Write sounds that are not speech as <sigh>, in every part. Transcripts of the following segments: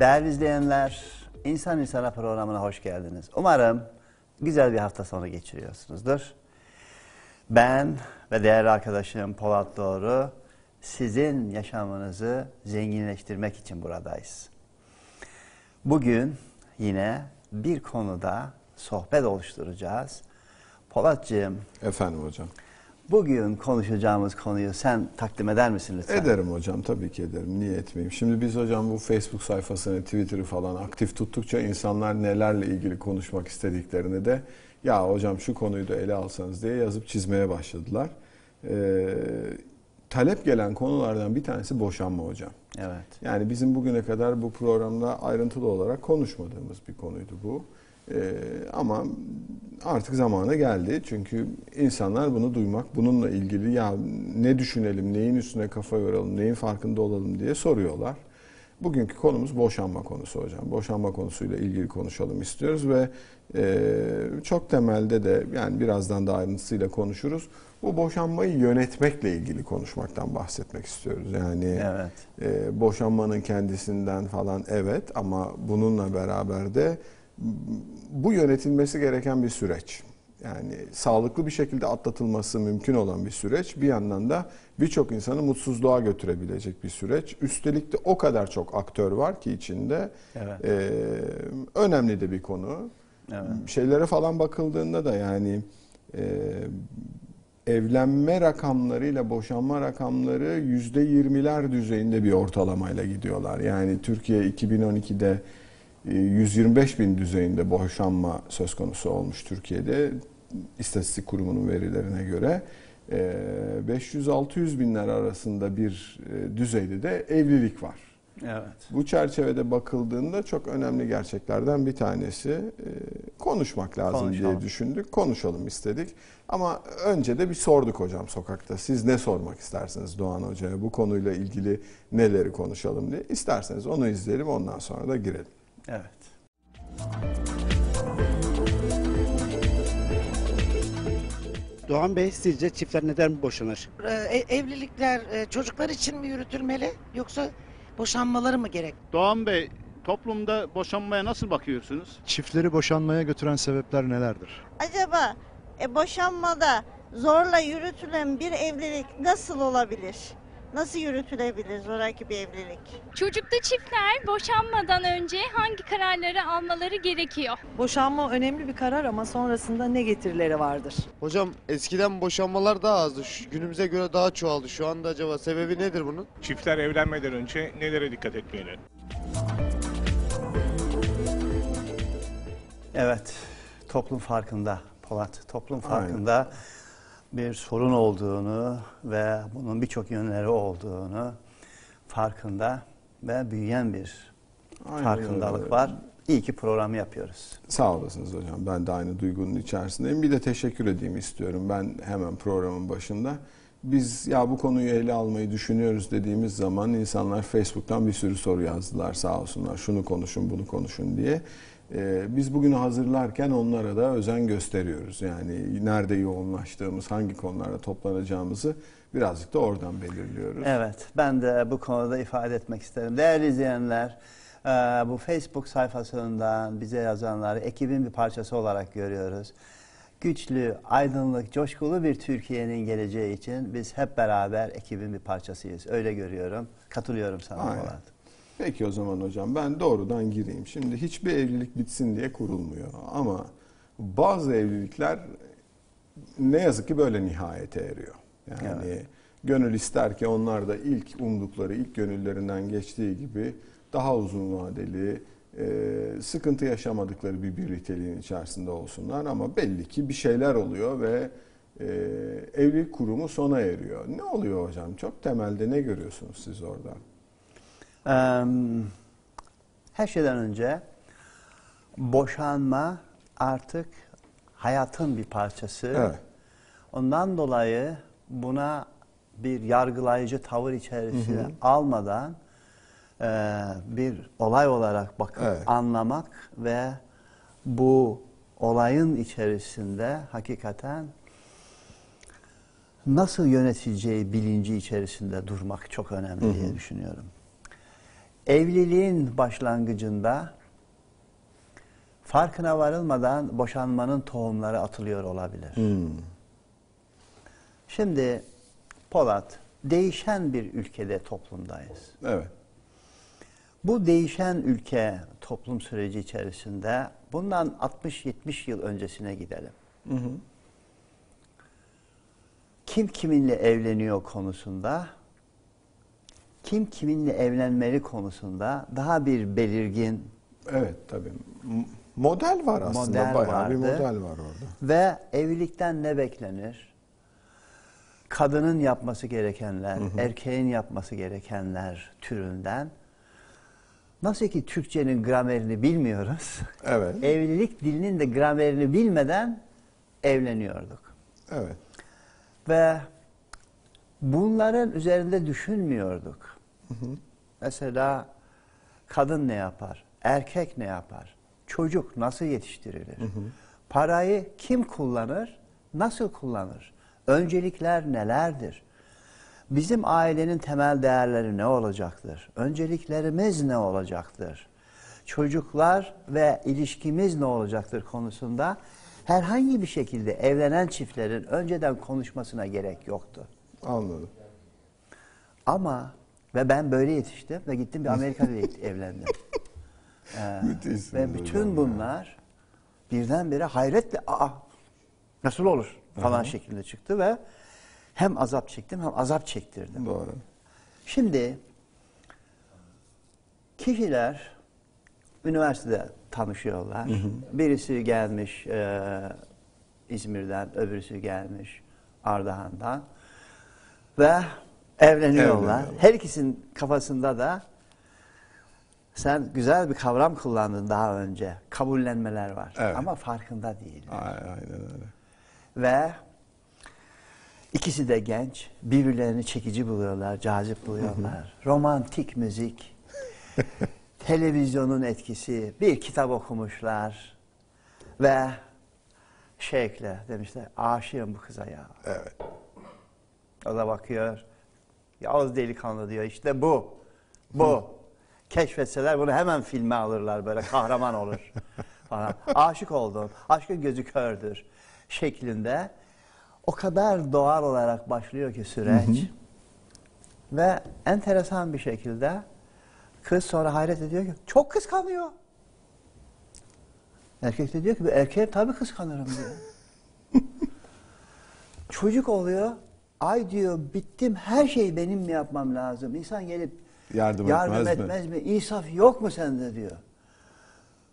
Değerli izleyenler, İnsan İnsana programına hoş geldiniz. Umarım güzel bir hafta sonu geçiriyorsunuzdur. Ben ve değerli arkadaşım Polat Doğru sizin yaşamınızı zenginleştirmek için buradayız. Bugün yine bir konuda sohbet oluşturacağız. Polatcığım, Efendim hocam. Bugün konuşacağımız konuyu sen takdim eder misin lütfen? Ederim hocam tabii ki ederim. Niye etmeyeyim? Şimdi biz hocam bu Facebook sayfasını, Twitter'ı falan aktif tuttukça insanlar nelerle ilgili konuşmak istediklerini de ya hocam şu konuyu da ele alsanız diye yazıp çizmeye başladılar. Ee, talep gelen konulardan bir tanesi boşanma hocam. Evet. Yani bizim bugüne kadar bu programda ayrıntılı olarak konuşmadığımız bir konuydu bu. Ee, ama artık zamanı geldi. Çünkü insanlar bunu duymak, bununla ilgili ya ne düşünelim, neyin üstüne kafa yoralım, neyin farkında olalım diye soruyorlar. Bugünkü konumuz boşanma konusu hocam. Boşanma konusuyla ilgili konuşalım istiyoruz ve e, çok temelde de yani birazdan da ayrıntısıyla konuşuruz. Bu boşanmayı yönetmekle ilgili konuşmaktan bahsetmek istiyoruz. Yani Evet. e, boşanmanın kendisinden falan evet ama bununla beraber de bu yönetilmesi gereken bir süreç. Yani sağlıklı bir şekilde atlatılması mümkün olan bir süreç. Bir yandan da birçok insanı mutsuzluğa götürebilecek bir süreç. Üstelik de o kadar çok aktör var ki içinde. Evet. E, önemli de bir konu. Evet. Şeylere falan bakıldığında da yani e, evlenme rakamlarıyla boşanma rakamları yüzde yirmiler düzeyinde bir ortalamayla gidiyorlar. Yani Türkiye 2012'de e, 125 bin düzeyinde boşanma söz konusu olmuş Türkiye'de istatistik kurumunun verilerine göre. E, 500-600 binler arasında bir e, düzeyde de evlilik var. Evet. Bu çerçevede bakıldığında çok önemli gerçeklerden bir tanesi e, konuşmak lazım Konuşalım. diye düşündük. Konuşalım istedik. Ama önce de bir sorduk hocam sokakta. Siz ne sormak istersiniz Doğan Hoca'ya? Bu konuyla ilgili neleri konuşalım diye. İsterseniz onu izleyelim ondan sonra da girelim. Evet. Doğan Bey sizce çiftler neden boşanır? Ee, e- evlilikler e, çocuklar için mi yürütülmeli yoksa boşanmaları mı gerek? Doğan Bey, toplumda boşanmaya nasıl bakıyorsunuz? Çiftleri boşanmaya götüren sebepler nelerdir? Acaba e, boşanmada zorla yürütülen bir evlilik nasıl olabilir? Nasıl yürütülebilir zoraki bir evlilik? Çocuklu çiftler boşanmadan önce hangi kararları almaları gerekiyor? Boşanma önemli bir karar ama sonrasında ne getirileri vardır? Hocam eskiden boşanmalar daha azdı. Şu- günümüze göre daha çoğaldı. Şu anda acaba sebebi nedir bunun? Çiftler evlenmeden önce nelere dikkat etmeli? Evet, toplum farkında Polat. Toplum farkında bir sorun olduğunu ve bunun birçok yönleri olduğunu farkında ve büyüyen bir Aynen farkındalık öyle. var. İyi ki programı yapıyoruz. Sağ olasınız hocam. Ben de aynı duygunun içerisindeyim. Bir de teşekkür edeyim istiyorum ben hemen programın başında. Biz ya bu konuyu ele almayı düşünüyoruz dediğimiz zaman insanlar Facebook'tan bir sürü soru yazdılar sağ olsunlar. Şunu konuşun, bunu konuşun diye. Ee, biz bugünü hazırlarken onlara da özen gösteriyoruz. Yani nerede yoğunlaştığımız, hangi konularda toplanacağımızı birazcık da oradan belirliyoruz. Evet, ben de bu konuda ifade etmek isterim. Değerli izleyenler, e, bu Facebook sayfasından bize yazanları ekibin bir parçası olarak görüyoruz. Güçlü, aydınlık, coşkulu bir Türkiye'nin geleceği için biz hep beraber ekibin bir parçasıyız. Öyle görüyorum. Katılıyorum sana Aynen. Polat. Peki o zaman hocam ben doğrudan gireyim. Şimdi hiçbir evlilik bitsin diye kurulmuyor ama bazı evlilikler ne yazık ki böyle nihayete eriyor. Yani Evet. gönül ister ki onlar da ilk umdukları, ilk gönüllerinden geçtiği gibi daha uzun vadeli, sıkıntı yaşamadıkları bir birlikteliğin içerisinde olsunlar ama belli ki bir şeyler oluyor ve e, evlilik kurumu sona eriyor. Ne oluyor hocam? Çok temelde ne görüyorsunuz siz orada? Her şeyden önce boşanma artık hayatın bir parçası. Evet. Ondan dolayı buna bir yargılayıcı tavır içerisine Hı hı. almadan eee, bir olay olarak bakıp Evet. anlamak ve bu olayın içerisinde hakikaten nasıl yöneteceği bilinci içerisinde durmak çok önemli Hı hı. diye düşünüyorum. evliliğin başlangıcında farkına varılmadan boşanmanın tohumları atılıyor olabilir. Hmm. Şimdi Polat, değişen bir ülkede, toplumdayız. Evet. Bu değişen ülke, toplum süreci içerisinde bundan 60-70 yıl öncesine gidelim. Hı hı. Kim kiminle evleniyor konusunda, kim kiminle evlenmeli konusunda daha bir belirgin Evet tabii. Model var aslında. Model Bayağı bir vardı. model var orada. ve evlilikten ne beklenir? Kadının yapması gerekenler, erkeğin yapması gerekenler türünden. Nasıl ki Türkçenin gramerini bilmiyoruz, <laughs> Evet. evlilik dilinin de gramerini bilmeden evleniyorduk. Evet. Ve bunların üzerinde düşünmüyorduk. Mesela kadın ne yapar? Erkek ne yapar? Çocuk nasıl yetiştirilir? Parayı kim kullanır? Nasıl kullanır? Öncelikler nelerdir? Bizim ailenin temel değerleri ne olacaktır? Önceliklerimiz ne olacaktır? Çocuklar ve ilişkimiz ne olacaktır konusunda herhangi bir şekilde evlenen çiftlerin önceden konuşmasına gerek yoktu. Anladım. Ama ve ben böyle yetiştim ve gittim bir Amerika'da <laughs> evlendim. Ee, ve bütün ya. bunlar birdenbire hayretle aa nasıl olur falan şeklinde çıktı ve hem azap çektim hem azap çektirdim. Doğru. Şimdi kişiler üniversitede tanışıyorlar. Birisi gelmiş e, İzmir'den, öbürüsü gelmiş Ardahan'dan ve evleniyorlar. Her ikisinin kafasında da sen güzel bir kavram kullandın daha önce. Kabullenmeler var. Evet. Ama farkında değil. Ay- Aynen öyle. Ve ikisi de genç. Birbirlerini çekici buluyorlar, cazip buluyorlar. Romantik müzik, <laughs> televizyonun etkisi, bir kitap okumuşlar. Ve şevkle demişler, aşığım bu kıza ya. Evet. O da bakıyor, Yavuz delikanlı diyor, işte bu, bu. Keşfetseler bunu hemen filme alırlar, böyle kahraman olur falan. <laughs> Aşık oldun, aşkın gözü kördür şeklinde. O kadar doğal olarak başlıyor ki süreç. Ve enteresan bir şekilde kız sonra hayret ediyor ki çok kıskanıyor. Erkek de diyor ki erkeğe tabii kıskanırım diyor. <laughs> Çocuk oluyor. Ay diyor bittim her şeyi benim mi yapmam lazım? İnsan gelip Yardım, yardım etmez, etmez, mi? mi? İnsaf yok mu sende diyor.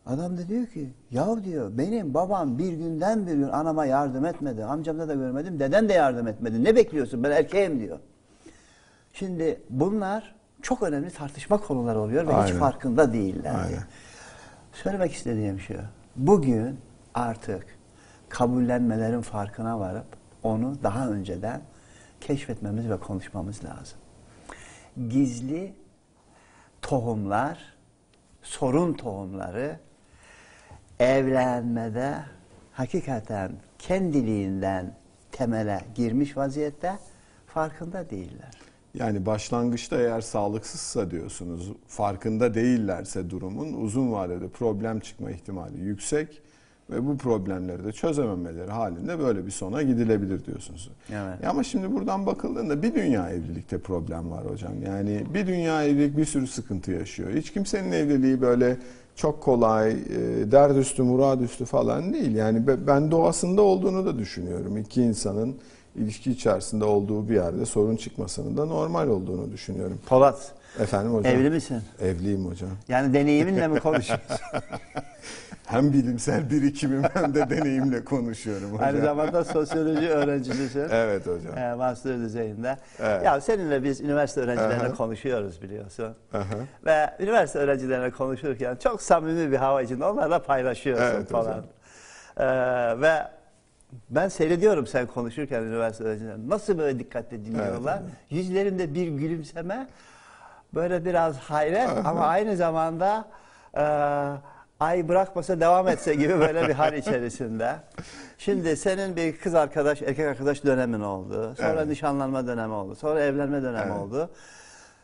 Adam da diyor ki ya diyor benim babam bir günden bir gün anama yardım etmedi. Amcamda da görmedim. Deden de yardım etmedi. Ne bekliyorsun? Ben erkeğim diyor. Şimdi bunlar çok önemli tartışma konuları oluyor ve hiç Aynen. farkında değiller. Aynen. Söylemek istediğim şu. Bugün artık kabullenmelerin farkına varıp onu daha önceden keşfetmemiz ve konuşmamız lazım. Gizli tohumlar, sorun tohumları evlenmede hakikaten kendiliğinden temele girmiş vaziyette farkında değiller. Yani başlangıçta eğer sağlıksızsa diyorsunuz, farkında değillerse durumun uzun vadede problem çıkma ihtimali yüksek ve bu problemleri de çözememeleri halinde böyle bir sona gidilebilir diyorsunuz. Evet. Ya ama şimdi buradan bakıldığında bir dünya evlilikte problem var hocam. Yani bir dünya evlilik bir sürü sıkıntı yaşıyor. Hiç kimsenin evliliği böyle çok kolay, e, dert üstü, murad üstü falan değil. Yani be- ben doğasında olduğunu da düşünüyorum. İki insanın ilişki içerisinde olduğu bir yerde sorun çıkmasının da normal olduğunu düşünüyorum. Polat, Efendim hocam? evli misin? Evliyim hocam. Yani deneyiminle mi konuşuyorsun? <laughs> Hem bilimsel birikimim hem de deneyimle konuşuyorum hocam. Aynı zamanda sosyoloji öğrencisisin. Evet hocam. e, master düzeyinde. Evet. Ya seninle biz üniversite öğrencilerine Aha. konuşuyoruz biliyorsun. Aha. Ve üniversite öğrencilerine konuşurken çok samimi bir hava içinde onlarla paylaşıyorsun Evet falan. hocam. Ee, ve ben seyrediyorum sen konuşurken üniversite öğrencileri nasıl böyle dikkatle dinliyorlar. Evet, Yüzlerinde bir gülümseme, böyle biraz hayret ama aynı zamanda e, ay bırakmasa devam etse gibi böyle bir hal içerisinde. Şimdi senin bir kız arkadaş, erkek arkadaş dönemin oldu. Sonra Evet. nişanlanma dönemi oldu. Sonra evlenme dönemi Evet. oldu.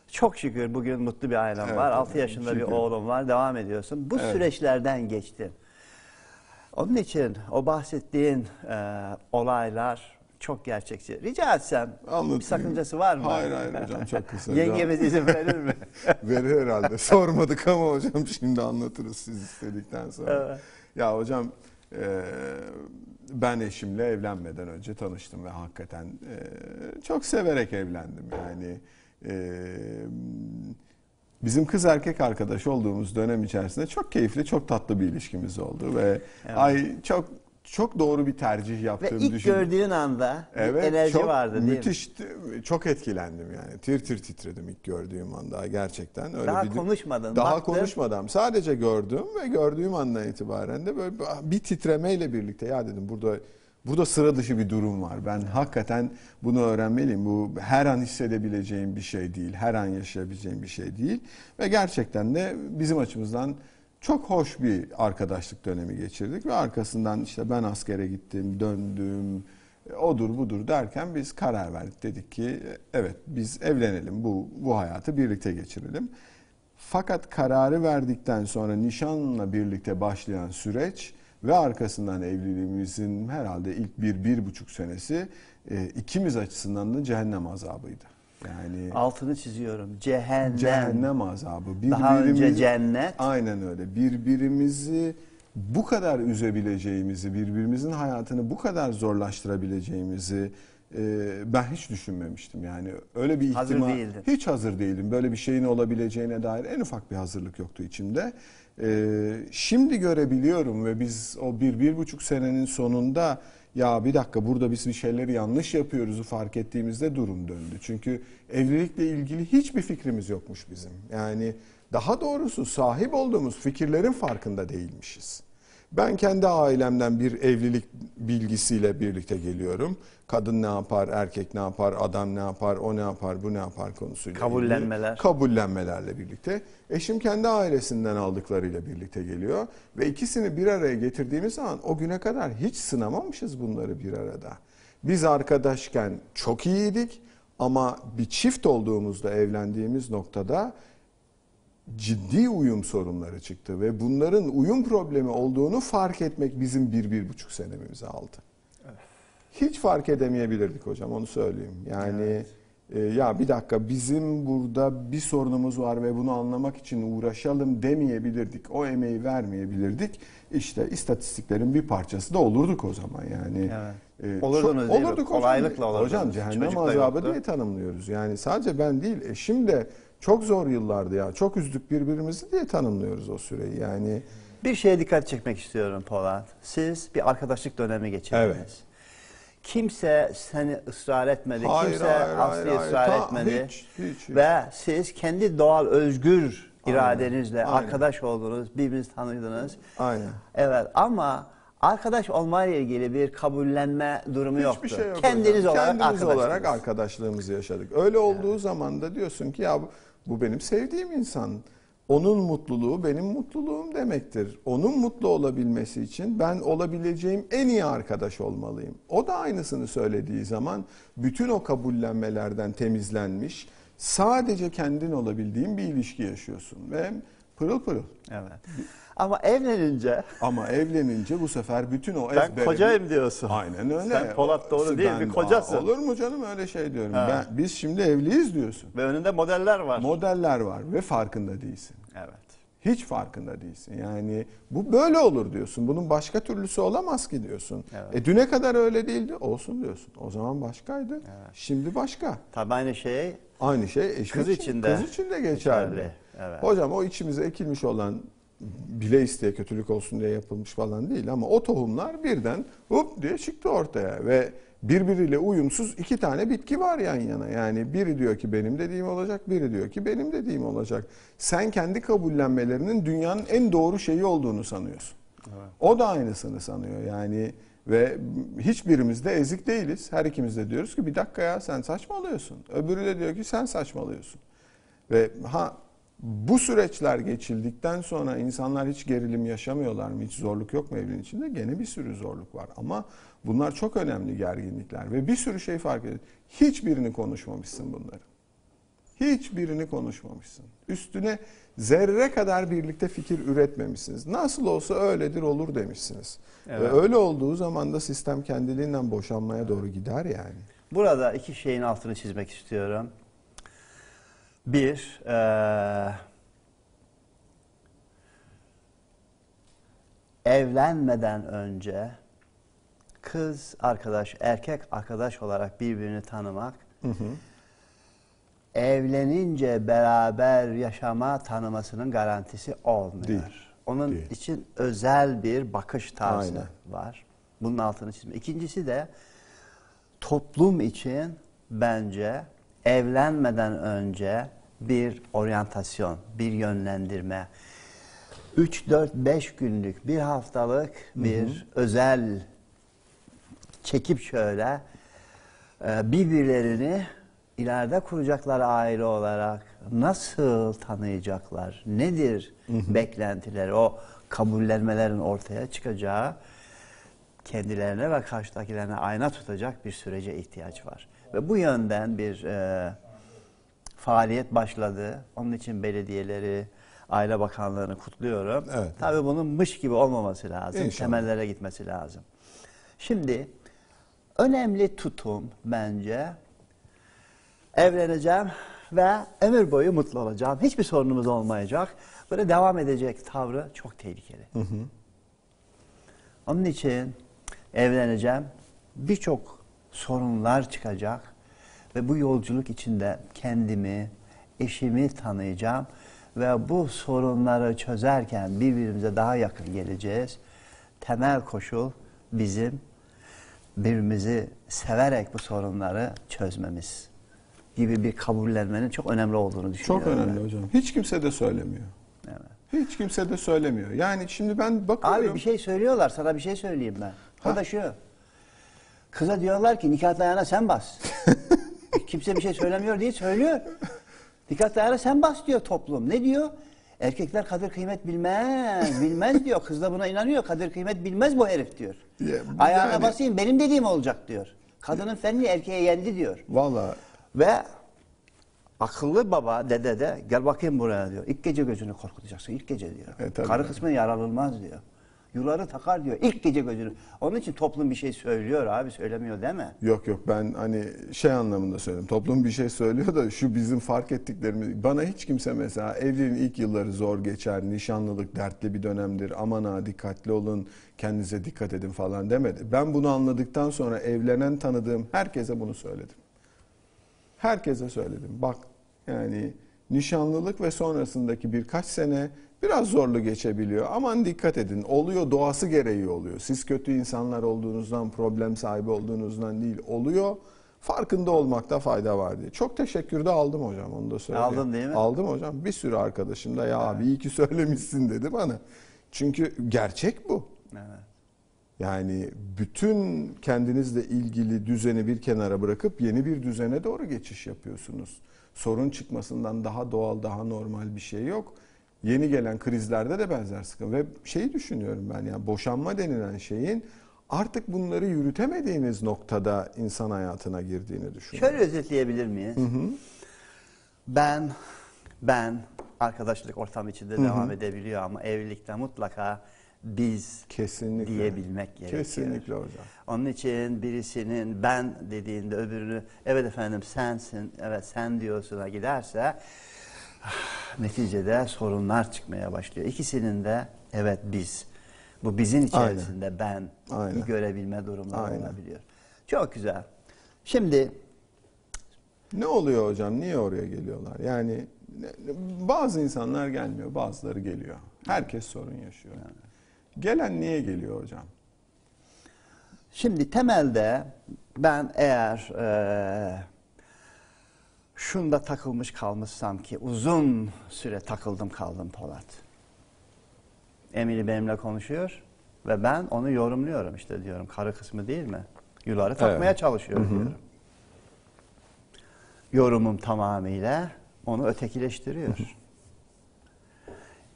Çok şükür bugün mutlu bir ailem Evet, var. hocam, 6 yaşında bir şükür. oğlum var. Devam ediyorsun. Bu Evet. süreçlerden geçtin. Onun için o bahsettiğin e, olaylar çok gerçekçi. Rica etsem Anlatayım. bir sakıncası var mı? Hayır, hayır hocam, çok kısa. <laughs> Yengemiz izin verir mi? <laughs> Verir herhalde. Sormadık ama hocam şimdi anlatırız siz istedikten sonra. Evet. Ya hocam e, ben eşimle evlenmeden önce tanıştım ve hakikaten e, çok severek evlendim. Yani e, bizim kız erkek arkadaş olduğumuz dönem içerisinde çok keyifli, çok tatlı bir ilişkimiz oldu ve Evet. ay çok çok doğru bir tercih Ve yaptığımı ilk düşünüyorum. gördüğün anda bir Evet, enerji çok vardı değil mi? müthişti. Çok etkilendim yani. Tir tir titredim ilk gördüğüm anda gerçekten. Öyle Daha bir, konuşmadın. Daha baktın. konuşmadan sadece gördüm ve gördüğüm andan itibaren de böyle bir titremeyle birlikte ya dedim burada burada sıra dışı bir durum var. Ben hakikaten bunu öğrenmeliyim. Bu her an hissedebileceğim bir şey değil. Her an yaşayabileceğim bir şey değil. Ve gerçekten de bizim açımızdan çok hoş bir arkadaşlık dönemi geçirdik ve arkasından işte ben askere gittim, döndüm, odur budur derken biz karar verdik. Dedik ki evet biz evlenelim, bu bu hayatı birlikte geçirelim. Fakat kararı verdikten sonra nişanla birlikte başlayan süreç ve arkasından evliliğimizin herhalde ilk bir, bir buçuk senesi e, ikimiz açısından da cehennem azabıydı. Yani Altını çiziyorum. Cehennem. cehennem azabı. Daha önce cennet. Aynen öyle. Birbirimizi bu kadar üzebileceğimizi, birbirimizin hayatını bu kadar zorlaştırabileceğimizi e, ben hiç düşünmemiştim. Yani öyle bir Hazır ihtimal değildin. hiç hazır değilim. Böyle bir şeyin olabileceğine dair en ufak bir hazırlık yoktu içimde. E, şimdi görebiliyorum ve biz o bir, bir buçuk senenin sonunda ya bir dakika burada biz bir şeyleri yanlış yapıyoruzu fark ettiğimizde durum döndü. Çünkü evlilikle ilgili hiçbir fikrimiz yokmuş bizim. Yani daha doğrusu sahip olduğumuz fikirlerin farkında değilmişiz. Ben kendi ailemden bir evlilik bilgisiyle birlikte geliyorum. Kadın ne yapar, erkek ne yapar, adam ne yapar, o ne yapar, bu ne yapar konusuyla ilgili. Kabullenmeler. Kabullenmelerle birlikte. Eşim kendi ailesinden aldıklarıyla birlikte geliyor. Ve ikisini bir araya getirdiğimiz zaman o güne kadar hiç sınamamışız bunları bir arada. Biz arkadaşken çok iyiydik ama bir çift olduğumuzda evlendiğimiz noktada ciddi uyum sorunları çıktı ve bunların uyum problemi olduğunu fark etmek bizim bir, bir buçuk senemizi aldı. Hiç fark edemeyebilirdik hocam onu söyleyeyim. Yani e, ya bir dakika bizim burada bir sorunumuz var ve bunu anlamak için uğraşalım demeyebilirdik. O emeği vermeyebilirdik. İşte istatistiklerin bir parçası da olurduk o zaman yani. Evet. E, Olurdunuz çok- olurduk hocam. Kolaylıkla olurdunuz. Hocam cehennem Çocuk azabı yoktu. diye tanımlıyoruz. Yani sadece ben değil eşim de çok zor yıllardı ya. Çok üzdük birbirimizi diye tanımlıyoruz o süreyi. Yani Bir şeye dikkat çekmek istiyorum Polat. Siz bir arkadaşlık dönemi geçirdiniz. Evet. Kimse seni ısrar etmedi. Hayır, Kimse hayır, hayır, hayır. ısrar Ta- etmedi. hiç, hiç, hiç. Ve siz kendi doğal özgür Aynen, iradenizle aynen. arkadaş oldunuz, birbirinizi tanıdınız. aynen. Evet ama arkadaş olmayla ilgili bir kabullenme durumu yoktu. Hiçbir şey yok. Kendiniz hocam. olarak Kendiniz olarak arkadaşlığımızı yaşadık. Öyle olduğu zaman da diyorsun ki ya bu, bu benim sevdiğim insan. Onun mutluluğu benim mutluluğum demektir. Onun mutlu olabilmesi için ben olabileceğim en iyi arkadaş olmalıyım. O da aynısını söylediği zaman bütün o kabullenmelerden temizlenmiş, sadece kendin olabildiğin bir ilişki yaşıyorsun ve pırıl pırıl. Evet. Ama evlenince Ama evlenince bu sefer bütün o ben ezbere- kocayım diyorsun. Aynen öyle. Sen Polat doğru değil, bir Ben- kocasın. Aa, Olur mu canım öyle şey diyorum. Ha. Ben, biz şimdi evliyiz diyorsun. Ve önünde modeller var. Modeller var ve farkında değilsin. evet. Hiç farkında değilsin. Yani bu böyle olur diyorsun. Bunun başka türlüsü olamaz ki diyorsun. Evet. E düne kadar öyle değildi. Olsun diyorsun. O zaman başkaydı. Şimdi başka. Tabii aynı şey Aynı şey eşim Kız için de kız için de geçerli. geçerli. Evet. Hocam o içimize ekilmiş olan bile isteye kötülük olsun diye yapılmış falan değil ama o tohumlar birden hop diye çıktı ortaya ve birbiriyle uyumsuz iki tane bitki var yan yana. Yani biri diyor ki benim dediğim olacak, biri diyor ki benim dediğim olacak. Sen kendi kabullenmelerinin dünyanın en doğru şeyi olduğunu sanıyorsun. O da aynısını sanıyor yani ve hiçbirimiz de ezik değiliz. Her ikimiz de diyoruz ki bir dakika ya sen saçmalıyorsun. Öbürü de diyor ki sen saçmalıyorsun. Ve ha bu süreçler geçildikten sonra insanlar hiç gerilim yaşamıyorlar mı? Hiç zorluk yok mu evliliğin içinde? Gene bir sürü zorluk var. Ama bunlar çok önemli gerginlikler ve bir sürü şey fark ediyor. Hiçbirini konuşmamışsın bunları. Hiçbirini konuşmamışsın. Üstüne zerre kadar birlikte fikir üretmemişsiniz. Nasıl olsa öyledir olur demişsiniz. Evet. Ve öyle olduğu zaman da sistem kendiliğinden boşanmaya doğru gider yani. Burada iki şeyin altını çizmek istiyorum. Bir, eee, evlenmeden önce kız arkadaş, erkek arkadaş olarak birbirini tanımak, evlenince beraber yaşama tanımasının garantisi olmuyor. Değil. Onun Değil. için özel bir bakış tarzı Aynen. var. Bunun altını çizmek. İkincisi de toplum için bence evlenmeden önce bir oryantasyon, bir yönlendirme, 3 4 5 günlük, bir haftalık bir özel çekip şöyle e, birbirlerini ileride kuracakları aile olarak nasıl tanıyacaklar? Nedir beklentileri? O kabullenmelerin ortaya çıkacağı kendilerine ve karşıdakilerine ayna tutacak bir sürece ihtiyaç var. Ve bu yönden bir e, faaliyet başladı. Onun için belediyeleri, Aile Bakanlığı'nı kutluyorum. Evet. Tabii bunun mış gibi olmaması lazım. İnşallah. Temellere gitmesi lazım. Şimdi önemli tutum bence evleneceğim ve ömür boyu mutlu olacağım. Hiçbir sorunumuz olmayacak. Böyle devam edecek tavrı çok tehlikeli. Onun için evleneceğim. Birçok sorunlar çıkacak ve bu yolculuk içinde kendimi, eşimi tanıyacağım ve bu sorunları çözerken birbirimize daha yakın geleceğiz. Temel koşul bizim birbirimizi severek bu sorunları çözmemiz gibi bir kabullenmenin çok önemli olduğunu düşünüyorum. Çok önemli ben. hocam. Hiç kimse de söylemiyor. Evet. Hiç kimse de söylemiyor. Yani şimdi ben bakıyorum. Abi bir şey söylüyorlar sana bir şey söyleyeyim ben. O Ha. da şu. Kıza diyorlar ki nikah dayağına sen bas. <laughs> Kimse bir şey söylemiyor diye söylüyor. Nikah dayağına sen bas diyor toplum. Ne diyor? Erkekler kadir kıymet bilmez. Bilmez diyor. Kız da buna inanıyor. Kadir kıymet bilmez bu herif diyor. Ya, Ayağına yani- basayım benim dediğim olacak diyor. Kadının fenli erkeğe yendi diyor. Valla Ve akıllı baba dede de gel bakayım buraya diyor. İlk gece gözünü korkutacaksın ilk gece diyor. E, tabii. Karı kısmı yaralılmaz diyor. Yuları takar diyor. İlk gece gözünü. Onun için toplum bir şey söylüyor abi söylemiyor değil mi? Yok yok ben hani şey anlamında söyledim. Toplum bir şey söylüyor da şu bizim fark ettiklerimiz. Bana hiç kimse mesela evliliğin ilk yılları zor geçer. Nişanlılık dertli bir dönemdir. Aman ha dikkatli olun. Kendinize dikkat edin falan demedi. Ben bunu anladıktan sonra evlenen tanıdığım herkese bunu söyledim. Herkese söyledim. Bak yani nişanlılık ve sonrasındaki birkaç sene biraz zorlu geçebiliyor. Aman dikkat edin. Oluyor doğası gereği oluyor. Siz kötü insanlar olduğunuzdan, problem sahibi olduğunuzdan değil. Oluyor. Farkında olmakta fayda var diye. Çok teşekkür de aldım hocam onu da söyleyeyim. Aldın değil mi? Aldım hocam. Bir sürü arkadaşım da ya abi iyi ki söylemişsin dedi bana. Çünkü gerçek bu. Evet. Yani bütün kendinizle ilgili düzeni bir kenara bırakıp yeni bir düzene doğru geçiş yapıyorsunuz. Sorun çıkmasından daha doğal, daha normal bir şey yok. Yeni gelen krizlerde de benzer sıkıntı. Ve şeyi düşünüyorum ben ya boşanma denilen şeyin artık bunları yürütemediğiniz noktada insan hayatına girdiğini düşünüyorum. Şöyle özetleyebilir miyiz? Ben ben arkadaşlık ortamı içinde devam edebiliyor ama evlilikte mutlaka biz Kesinlikle. diyebilmek gerekiyor. Kesinlikle hocam. Onun için birisinin ben dediğinde öbürünü evet efendim sensin, evet sen diyorsuna giderse neticede sorunlar çıkmaya başlıyor. İkisinin de evet biz. Bu bizim içerisinde ben Aynen. görebilme durumları Aynen. olabiliyor. Çok güzel. Şimdi Ne oluyor hocam? Niye oraya geliyorlar? Yani bazı insanlar gelmiyor, bazıları geliyor. Herkes sorun yaşıyor. Gelen niye geliyor hocam? Şimdi temelde ben eğer eee şunda takılmış kalmışsam ki uzun süre takıldım kaldım Polat. Emily benimle konuşuyor ve ben onu yorumluyorum işte diyorum karı kısmı değil mi? Yuları takmaya Evet. çalışıyor diyorum. Yorumum tamamıyla onu ötekileştiriyor.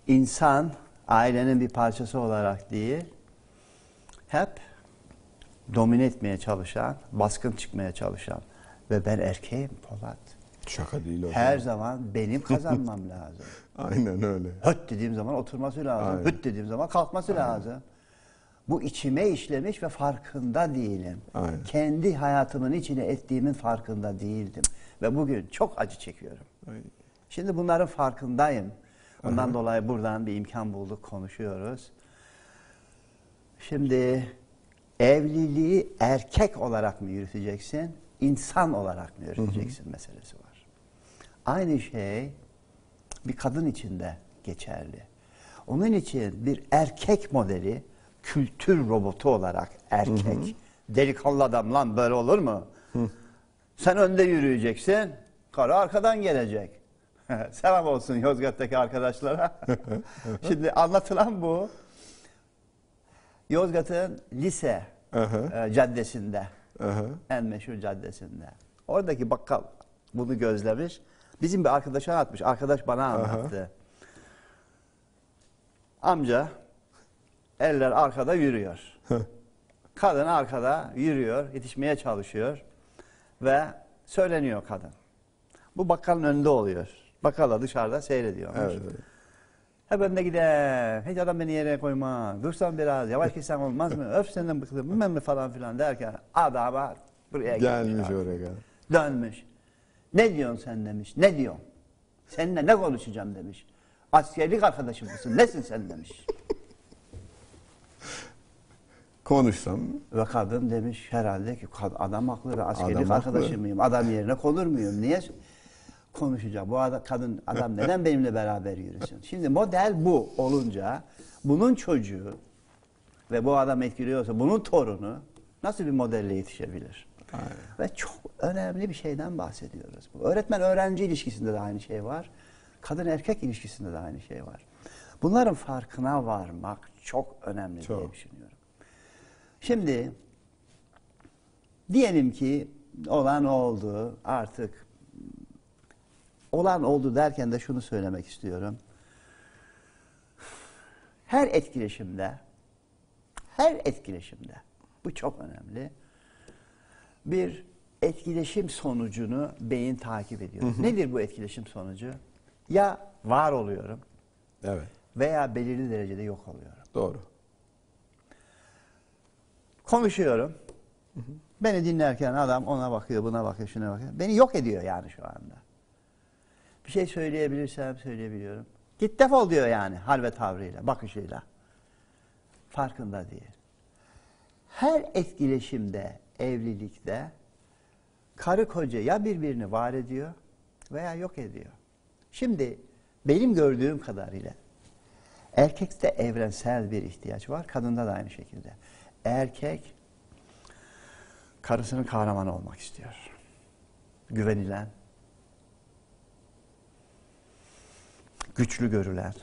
İnsan ailenin bir parçası olarak değil, hep domine etmeye çalışan, baskın çıkmaya çalışan ve ben erkeğim Polat. Şaka değil o. Her zaman benim kazanmam <laughs> lazım. Aynen öyle. Höt dediğim zaman oturması lazım. Aynen. Hüt dediğim zaman kalkması lazım. Bu içime işlemiş ve farkında değilim. Aynen. Kendi hayatımın içine ettiğimin farkında değildim. Ve bugün çok acı çekiyorum. Ay. Şimdi bunların farkındayım. Ondan dolayı buradan bir imkan bulduk, konuşuyoruz. Şimdi evliliği erkek olarak mı yürüteceksin, insan olarak mı yürüteceksin meselesi var. Aynı şey bir kadın için de geçerli. Onun için bir erkek modeli kültür robotu olarak erkek. Delikanlı adam lan böyle olur mu? Sen önde yürüyeceksin, karı arkadan gelecek. <laughs> Selam olsun Yozgat'taki arkadaşlara. <laughs> Şimdi anlatılan bu. Yozgat'ın lise e, caddesinde, en meşhur caddesinde. Oradaki bakkal bunu gözlemiş. Bizim bir arkadaşa anlatmış. Arkadaş bana anlattı. Amca eller arkada yürüyor. <laughs> Kadın arkada yürüyor, yetişmeye çalışıyor ve söyleniyor kadın. Bu bakkalın önünde oluyor. Bakkal da dışarıda seyrediyormuş. Evet, evet. Hep önüne gider. Hiç adam beni yere koyma. Dursan biraz. Yavaş gitsen olmaz mı? Öf senden bıktım. Bilmem ne falan filan derken adama buraya Gelmiş abi. oraya. Dönmüş. Ne diyorsun sen demiş. Ne diyorsun? Seninle ne konuşacağım demiş. Askerlik arkadaşım mısın? Nesin sen demiş. Konuşsam Ve kadın demiş herhalde ki "Kad- adam haklı ve askerlik Adam haklı. arkadaşı mıyım? Adam yerine konur muyum? Niye konuşacağım? Bu adam, kadın adam neden benimle beraber yürüsün? Şimdi model bu olunca bunun çocuğu ve bu adam etkiliyorsa bunun torunu nasıl bir modelle yetişebilir? Ve çok önemli bir şeyden bahsediyoruz. Bu öğretmen öğrenci ilişkisinde de aynı şey var. Kadın erkek ilişkisinde de aynı şey var. Bunların farkına varmak çok önemli diye Çok. düşünüyorum. Şimdi diyelim ki olan oldu artık olan oldu derken de şunu söylemek istiyorum. Her etkileşimde her etkileşimde bu çok önemli. Bir etkileşim sonucunu beyin takip ediyor. Nedir bu etkileşim sonucu? Ya var oluyorum evet veya belirli derecede yok oluyorum. doğru. Konuşuyorum. Beni dinlerken adam ona bakıyor, buna bakıyor, şuna bakıyor. Beni yok ediyor yani şu anda. Bir şey söyleyebilirsem söyleyebiliyorum. Git defol diyor yani hal ve tavrıyla, bakışıyla. Farkında değil. Her etkileşimde, evlilikte karı koca ya birbirini var ediyor veya yok ediyor. Şimdi benim gördüğüm kadarıyla erkekte evrensel bir ihtiyaç var, kadında da aynı şekilde. Erkek karısının kahramanı olmak istiyor. Güvenilen, güçlü görülen,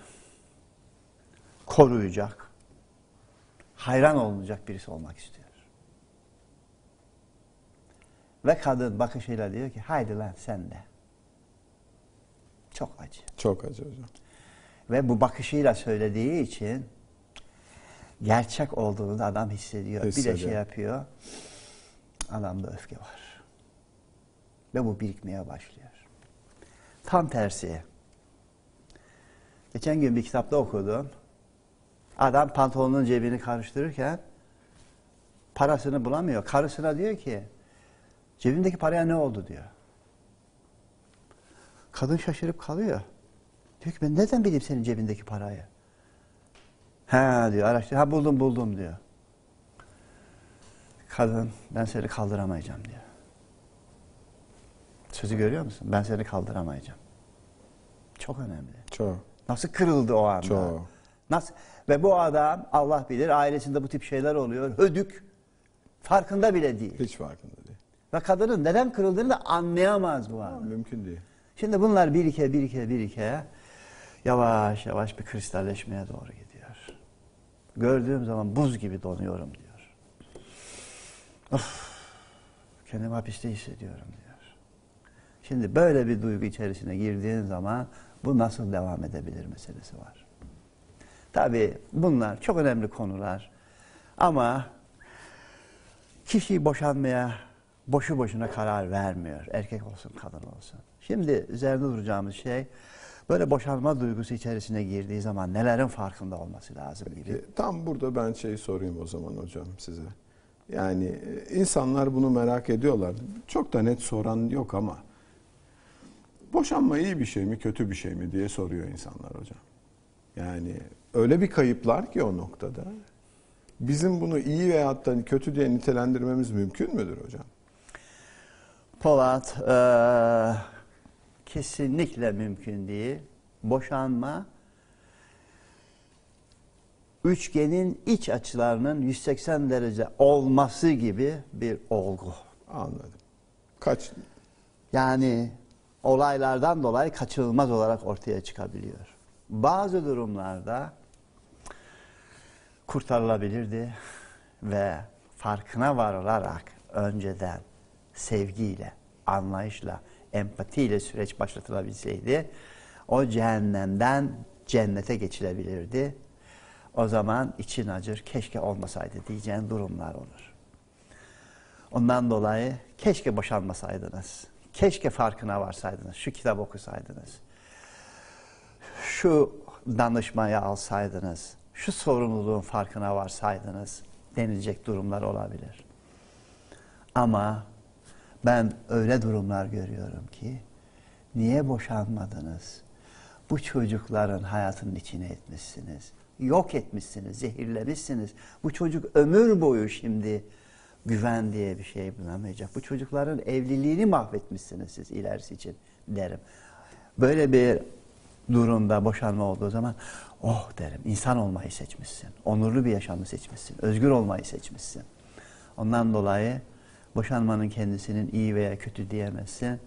koruyacak, hayran olunacak birisi olmak istiyor. Ve kadın bakışıyla diyor ki haydi lan sen de. Çok acı. Çok acı hocam. Ve bu bakışıyla söylediği için gerçek olduğunu da adam hissediyor. Bir de Hissediyor. şey yapıyor. Adamda öfke var. Ve bu birikmeye başlıyor. Tam tersi. Geçen gün bir kitapta okudum. Adam pantolonun cebini karıştırırken parasını bulamıyor. Karısına diyor ki cebimdeki paraya ne oldu diyor. Kadın şaşırıp kalıyor. Diyor ki ben neden bileyim senin cebindeki parayı? Ha diyor araştır. Ha buldum buldum diyor. Kadın ben seni kaldıramayacağım diyor. Sözü görüyor musun? Ben seni kaldıramayacağım. Çok önemli. Çok. Nasıl kırıldı o anda? Çok. Nasıl? Ve bu adam Allah bilir ailesinde bu tip şeyler oluyor. Hödük. Farkında bile değil. Hiç farkında değil. Ve kadının neden kırıldığını da anlayamaz bu adam. Mümkün değil. Şimdi bunlar birike birike birike yavaş yavaş bir kristalleşmeye doğru gidiyor. Gördüğüm zaman buz gibi donuyorum diyor. Of, kendimi hapiste hissediyorum diyor. Şimdi böyle bir duygu içerisine girdiğin zaman bu nasıl devam edebilir meselesi var. Tabii bunlar çok önemli konular ama kişi boşanmaya boşu boşuna karar vermiyor. Erkek olsun, kadın olsun. Şimdi üzerinde duracağımız şey böyle boşanma duygusu içerisine girdiği zaman nelerin farkında olması lazım gibi. Tam burada ben şey sorayım o zaman hocam size. Yani e, insanlar bunu merak ediyorlar. Çok da net soran yok ama boşanma iyi bir şey mi kötü bir şey mi diye soruyor insanlar hocam. Yani öyle bir kayıplar ki o noktada. Bizim bunu iyi veyahut da kötü diye nitelendirmemiz mümkün müdür hocam? Polat eee, kesinlikle mümkün değil. Boşanma üçgenin iç açılarının 180 derece olması gibi bir olgu. Anladım. Kaç Yani olaylardan dolayı kaçınılmaz olarak ortaya çıkabiliyor. Bazı durumlarda kurtarılabilirdi ve farkına varılarak önceden sevgiyle, anlayışla, empatiyle süreç başlatılabilseydi o cehennemden cennete geçilebilirdi. O zaman için acır keşke olmasaydı diyeceğin durumlar olur. Ondan dolayı keşke boşanmasaydınız. Keşke farkına varsaydınız. Şu kitap okusaydınız. Şu danışmayı alsaydınız. Şu sorumluluğun farkına varsaydınız denilecek durumlar olabilir. Ama ben öyle durumlar görüyorum ki niye boşanmadınız? Bu çocukların hayatının içine etmişsiniz. Yok etmişsiniz, zehirlemişsiniz. Bu çocuk ömür boyu şimdi güven diye bir şey bulamayacak. Bu çocukların evliliğini mahvetmişsiniz siz ilerisi için derim. Böyle bir durumda boşanma olduğu zaman oh derim insan olmayı seçmişsin. Onurlu bir yaşamı seçmişsin. Özgür olmayı seçmişsin. Ondan dolayı boşanmanın kendisinin iyi veya kötü diyemezsin.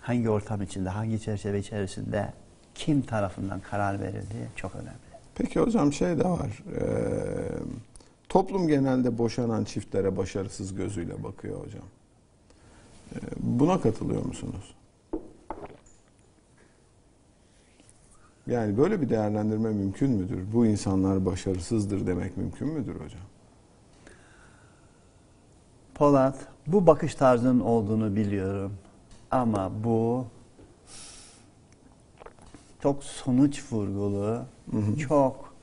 Hangi ortam içinde, hangi çerçeve içerisinde kim tarafından karar verildiği çok önemli. Peki hocam şey de var. Ee, toplum genelde boşanan çiftlere başarısız gözüyle bakıyor hocam. Ee, buna katılıyor musunuz? Yani böyle bir değerlendirme mümkün müdür? Bu insanlar başarısızdır demek mümkün müdür hocam? Polat, bu bakış tarzının olduğunu biliyorum. Ama bu çok sonuç vurgulu, çok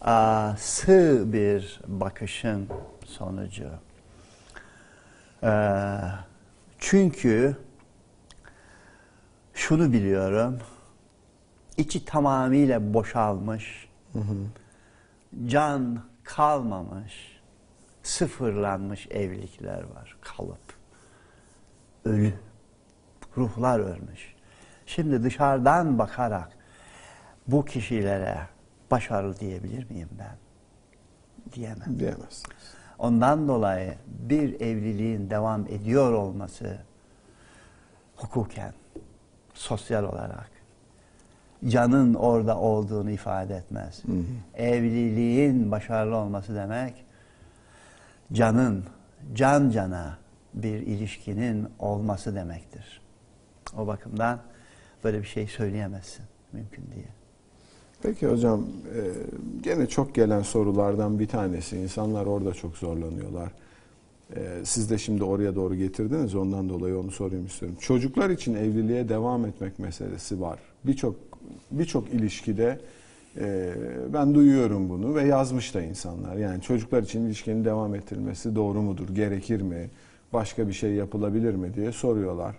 aa, sığ bir bakışın sonucu. Ee, çünkü şunu biliyorum, içi tamamıyla boşalmış, can kalmamış, sıfırlanmış evlilikler var, kalıp. Ölü, ruhlar ölmüş. Şimdi dışarıdan bakarak bu kişilere başarılı diyebilir miyim ben? Diyemem. Diyemezsiniz. Ondan dolayı bir evliliğin devam ediyor olması hukuken, sosyal olarak canın orada olduğunu ifade etmez. Evliliğin başarılı olması demek canın, can cana bir ilişkinin olması demektir. O bakımdan böyle bir şey söyleyemezsin. Mümkün değil. Peki hocam e, gene çok gelen sorulardan bir tanesi. İnsanlar orada çok zorlanıyorlar. E, Siz de şimdi oraya doğru getirdiniz. Ondan dolayı onu sorayım istiyorum. Çocuklar için evliliğe devam etmek meselesi var. Birçok birçok ilişkide e, ben duyuyorum bunu ve yazmış da insanlar. Yani çocuklar için ilişkinin devam ettirilmesi doğru mudur? Gerekir mi? Başka bir şey yapılabilir mi diye soruyorlar.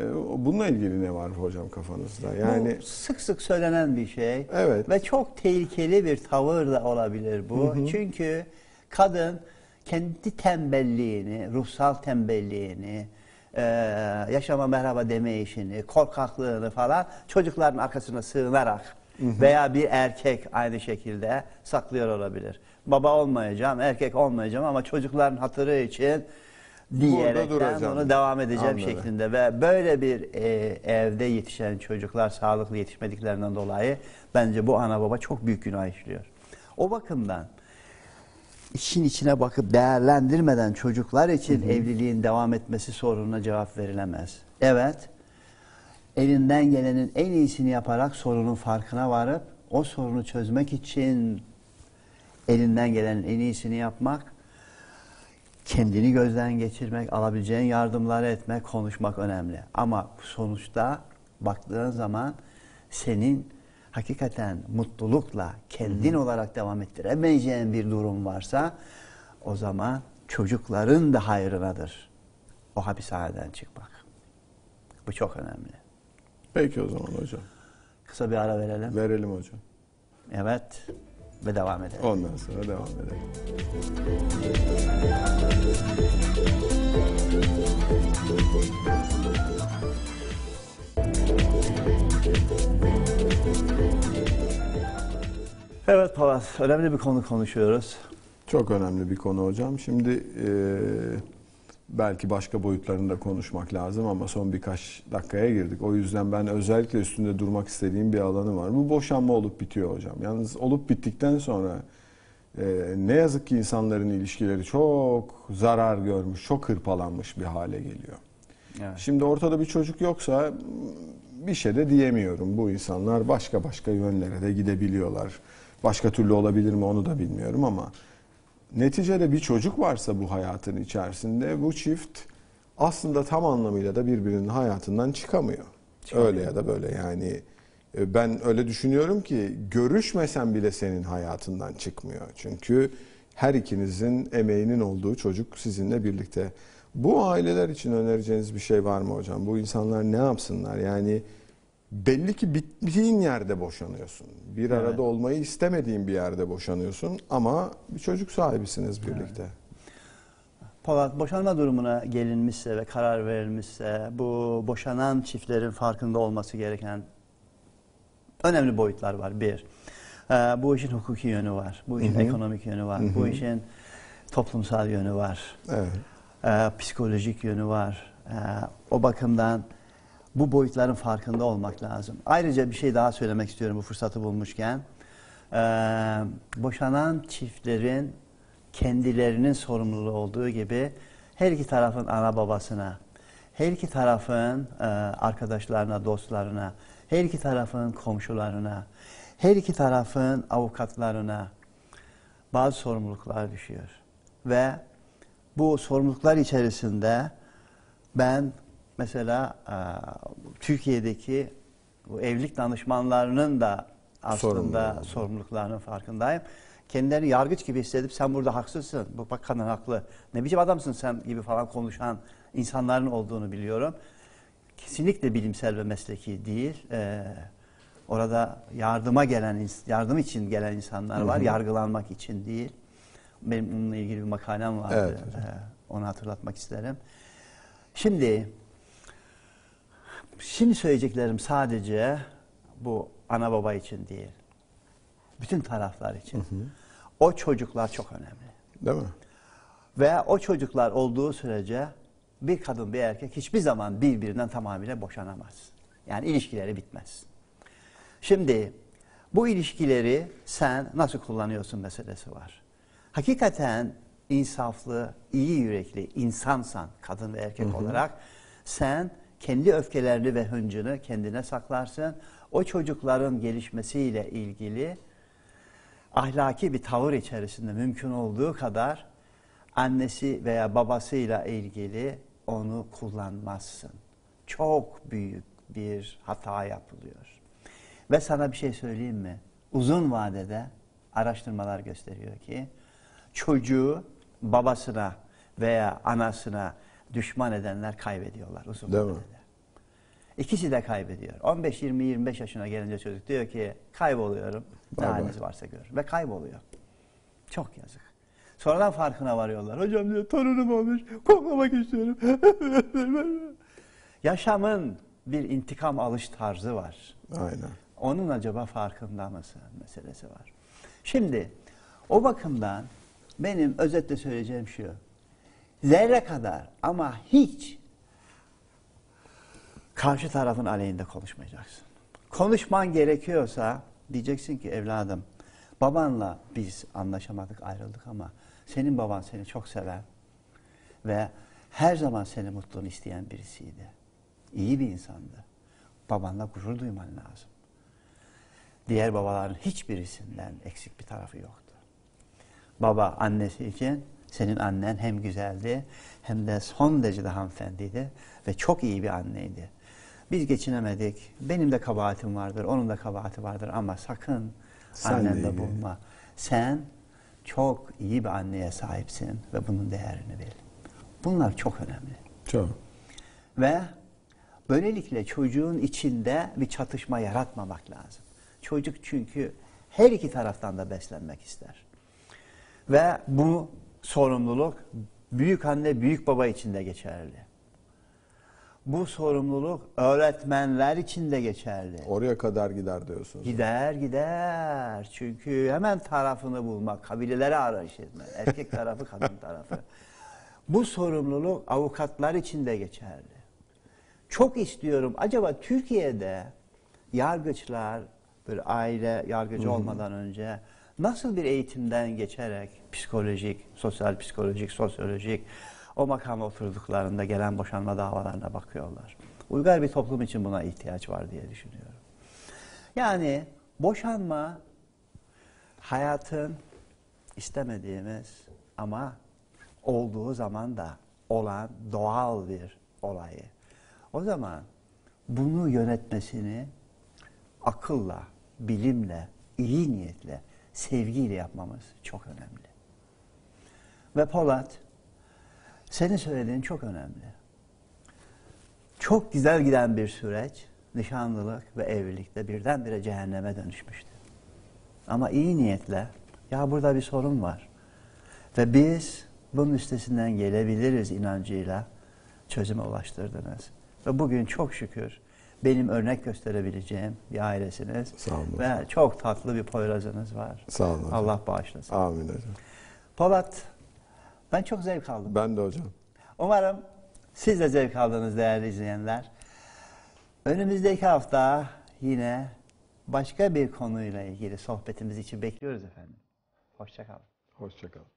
E, Bununla ilgili ne var hocam kafanızda? Yani bu sık sık söylenen bir şey. Evet. Ve çok tehlikeli bir tavır da olabilir bu. Çünkü kadın kendi tembelliğini, ruhsal tembelliğini, e, yaşama merhaba deme işini, korkaklığını falan çocukların arkasına sığınarak veya bir erkek aynı şekilde saklıyor olabilir. Baba olmayacağım, erkek olmayacağım ama çocukların hatırı için diyerekten bunu devam edeceğim Anladım. şeklinde ve böyle bir e, evde yetişen çocuklar sağlıklı yetişmediklerinden dolayı bence bu ana baba çok büyük günah işliyor. O bakımdan işin içine bakıp değerlendirmeden çocuklar için evliliğin devam etmesi sorununa cevap verilemez. Evet, elinden gelenin en iyisini yaparak sorunun farkına varıp o sorunu çözmek için elinden gelenin en iyisini yapmak kendini gözden geçirmek, alabileceğin yardımları etmek, konuşmak önemli. Ama sonuçta baktığın zaman senin hakikaten mutlulukla kendin olarak devam ettiremeyeceğin bir durum varsa o zaman çocukların da hayrınadır o hapishaneden çıkmak. Bu çok önemli. Peki o zaman hocam. Kısa bir ara verelim. Verelim hocam. Evet ve devam edelim. Ondan sonra devam edelim. Evet Palas, önemli bir konu konuşuyoruz. Çok önemli bir konu hocam. Şimdi e, belki başka boyutlarını da konuşmak lazım ama son birkaç dakikaya girdik. O yüzden ben özellikle üstünde durmak istediğim bir alanı var. Bu boşanma olup bitiyor hocam. Yalnız olup bittikten sonra e, ne yazık ki insanların ilişkileri çok zarar görmüş, çok hırpalanmış bir hale geliyor. Evet. Şimdi ortada bir çocuk yoksa bir şey de diyemiyorum. Bu insanlar başka başka yönlere de gidebiliyorlar. Başka türlü olabilir mi onu da bilmiyorum ama neticede bir çocuk varsa bu hayatın içerisinde bu çift aslında tam anlamıyla da birbirinin hayatından çıkamıyor. Öyle ya da böyle yani e, ben öyle düşünüyorum ki görüşmesen bile senin hayatından çıkmıyor. Çünkü her ikinizin emeğinin olduğu çocuk sizinle birlikte. Bu aileler için önereceğiniz bir şey var mı hocam? Bu insanlar ne yapsınlar? Yani belli ki bittiğin yerde boşanıyorsun. Bir Evet. arada olmayı istemediğin bir yerde boşanıyorsun ama bir çocuk sahibisiniz birlikte. Polat, boşanma durumuna gelinmişse ve karar verilmişse bu boşanan çiftlerin farkında olması gereken önemli boyutlar var. Bir, e, bu işin hukuki yönü var, bu işin Hı hı. ekonomik yönü var, Hı hı. bu işin toplumsal yönü var, Evet. e, psikolojik yönü var. E, o bakımdan bu boyutların farkında olmak lazım. Ayrıca bir şey daha söylemek istiyorum bu fırsatı bulmuşken. E, boşanan çiftlerin kendilerinin sorumluluğu olduğu gibi her iki tarafın ana babasına, her iki tarafın e, arkadaşlarına, dostlarına, her iki tarafın komşularına, her iki tarafın avukatlarına bazı sorumluluklar düşüyor. Ve bu sorumluluklar içerisinde ben mesela e, Türkiye'deki bu evlilik danışmanlarının da aslında sorumluluklarının farkındayım. Kendilerini yargıç gibi hissedip sen burada haksızsın, bu bak kadın haklı, ne biçim adamsın sen gibi falan konuşan insanların olduğunu biliyorum. Kesinlikle bilimsel ve mesleki değil. Ee, orada yardıma gelen, yardım için gelen insanlar var, Hı hı. yargılanmak için değil. Benim bununla ilgili bir makalem vardı, Evet hocam. Ee, onu hatırlatmak isterim. Şimdi, şimdi söyleyeceklerim sadece bu ana baba için değil. Bütün taraflar için. O çocuklar çok önemli. Değil mi? Ve o çocuklar olduğu sürece bir kadın bir erkek hiçbir zaman birbirinden tamamıyla boşanamaz. Yani ilişkileri bitmez. Şimdi bu ilişkileri sen nasıl kullanıyorsun meselesi var. Hakikaten insaflı, iyi yürekli insansan kadın ve erkek olarak sen kendi öfkelerini ve hıncını kendine saklarsın. O çocukların gelişmesiyle ilgili ahlaki bir tavır içerisinde mümkün olduğu kadar annesi veya babasıyla ilgili onu kullanmazsın. Çok büyük bir hata yapılıyor. Ve sana bir şey söyleyeyim mi? Uzun vadede araştırmalar gösteriyor ki çocuğu babasına veya anasına düşman edenler kaybediyorlar uzun Değil mi? vadede. İkisi de kaybediyor. 15, 20, 25 yaşına gelince çocuk diyor ki kayboluyorum. Bay bay. haliniz varsa görün. Ve kayboluyor. Çok yazık. Sonradan farkına varıyorlar. Hocam diyor torunum olmuş. Koklamak istiyorum. <laughs> Yaşamın bir intikam alış tarzı var. Aynen. Onun acaba farkında mısın meselesi var. Şimdi o bakımdan benim özetle söyleyeceğim şu. Zerre kadar ama hiç karşı tarafın aleyhinde konuşmayacaksın. Konuşman gerekiyorsa diyeceksin ki evladım babanla biz anlaşamadık ayrıldık ama senin baban seni çok seven ve her zaman senin mutluluğunu isteyen birisiydi. İyi bir insandı. Babanla gurur duyman lazım. Diğer babaların hiçbirisinden eksik bir tarafı yoktu. Baba annesi için Senin annen hem güzeldi hem de son derecede hanımefendiydi ve çok iyi bir anneydi. Biz geçinemedik. Benim de kabahatim vardır, onun da kabahati vardır ama sakın Senle annende bulma. Sen çok iyi bir anneye sahipsin ve bunun değerini bil. Bunlar çok önemli. Çok. Ve böylelikle çocuğun içinde bir çatışma yaratmamak lazım. Çocuk çünkü her iki taraftan da beslenmek ister. Ve bu sorumluluk büyük anne, büyük baba için de geçerli. Bu sorumluluk öğretmenler için de geçerli. Oraya kadar gider diyorsunuz. Gider gider. Çünkü hemen tarafını bulmak, kabileleri arayış etme. Erkek tarafı, kadın tarafı. Bu sorumluluk avukatlar için de geçerli. Çok istiyorum. Acaba Türkiye'de yargıçlar, böyle aile yargıcı olmadan önce nasıl bir eğitimden geçerek psikolojik, sosyal psikolojik, sosyolojik o makama oturduklarında gelen boşanma davalarına bakıyorlar. Uygar bir toplum için buna ihtiyaç var diye düşünüyorum. Yani boşanma hayatın istemediğimiz ama olduğu zaman da olan doğal bir olayı. O zaman bunu yönetmesini akılla, bilimle, iyi niyetle, sevgiyle yapmamız çok önemli. Ve Polat, senin söylediğin çok önemli. Çok güzel giden bir süreç, nişanlılık ve evlilikte birdenbire cehenneme dönüşmüştü. Ama iyi niyetle, ya burada bir sorun var. Ve biz bunun üstesinden gelebiliriz inancıyla çözüme ulaştırdınız. Ve bugün çok şükür benim örnek gösterebileceğim bir ailesiniz. Sağ olun Ve hocam. çok tatlı bir Poyraz'ınız var. Sağ olun hocam. Allah bağışlasın. Amin hocam. Polat, ben çok zevk aldım. Ben de hocam. Umarım siz de zevk aldınız değerli izleyenler. Önümüzdeki hafta yine başka bir konuyla ilgili sohbetimiz için bekliyoruz efendim. Hoşçakalın. Hoşçakalın.